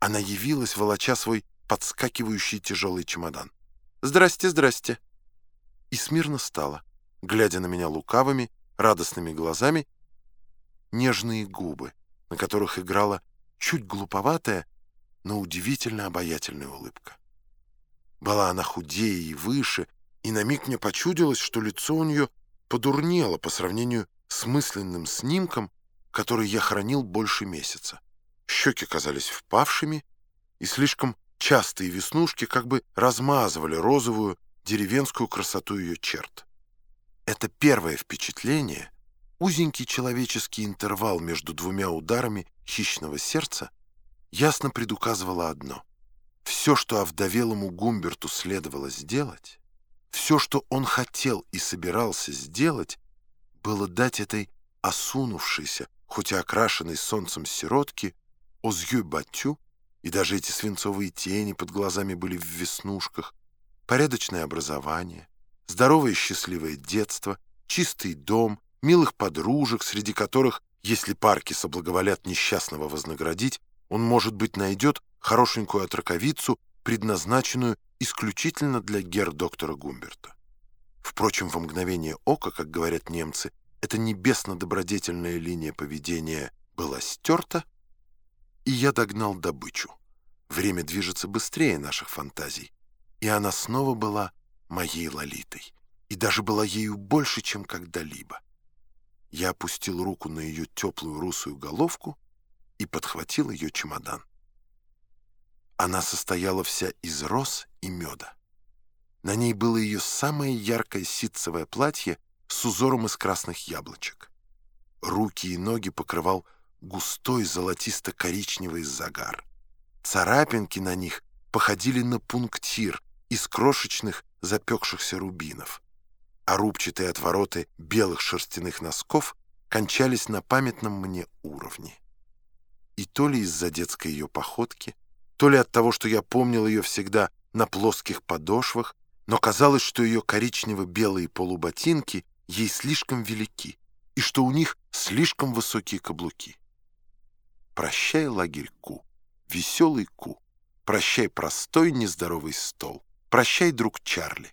она явилась, волоча свой подскакивающий тяжелый чемодан. «Здрасте, здрасте!» И смирно стала, глядя на меня лукавыми, радостными глазами, нежные губы, на которых играла чуть глуповатая, но удивительно обаятельная улыбка. Была она худее и выше, и на миг мне почудилось, что лицо у нее подурнело по сравнению с мысленным снимком, который я хранил больше месяца. Щеки казались впавшими, и слишком частые веснушки как бы размазывали розовую деревенскую красоту ее черт. Это первое впечатление, узенький человеческий интервал между двумя ударами хищного сердца, ясно предуказывало одно. Все, что овдовелому Гумберту следовало сделать, все, что он хотел и собирался сделать, было дать этой осунувшейся, хоть и окрашенной солнцем сиротке, озью батю, и даже эти свинцовые тени под глазами были в веснушках, порядочное образование, здоровое счастливое детство, чистый дом, милых подружек, среди которых, если парки соблаговолят несчастного вознаградить, он, может быть, найдет хорошенькую отраковицу, предназначенную исключительно для гер-доктора Гумберта. Впрочем, во мгновение ока, как говорят немцы, эта небесно-добродетельная линия поведения была стерта, и я догнал добычу. Время движется быстрее наших фантазий, и она снова была моей Лолитой, и даже была ею больше, чем когда-либо. Я опустил руку на ее теплую русую головку и подхватил ее чемодан. Она состояла вся из роз и меда. На ней было ее самое яркое ситцевое платье с узором из красных яблочек. Руки и ноги покрывал густой золотисто-коричневый загар. Царапинки на них походили на пунктир из крошечных запекшихся рубинов, а рубчатые отвороты белых шерстяных носков кончались на памятном мне уровне. И то ли из-за детской ее походки, то ли от того, что я помнил ее всегда на плоских подошвах, но казалось, что ее коричнево-белые полуботинки ей слишком велики и что у них слишком высокие каблуки. Прощай, лагерь Ку, веселый Ку, прощай, простой нездоровый стол, прощай, друг Чарли.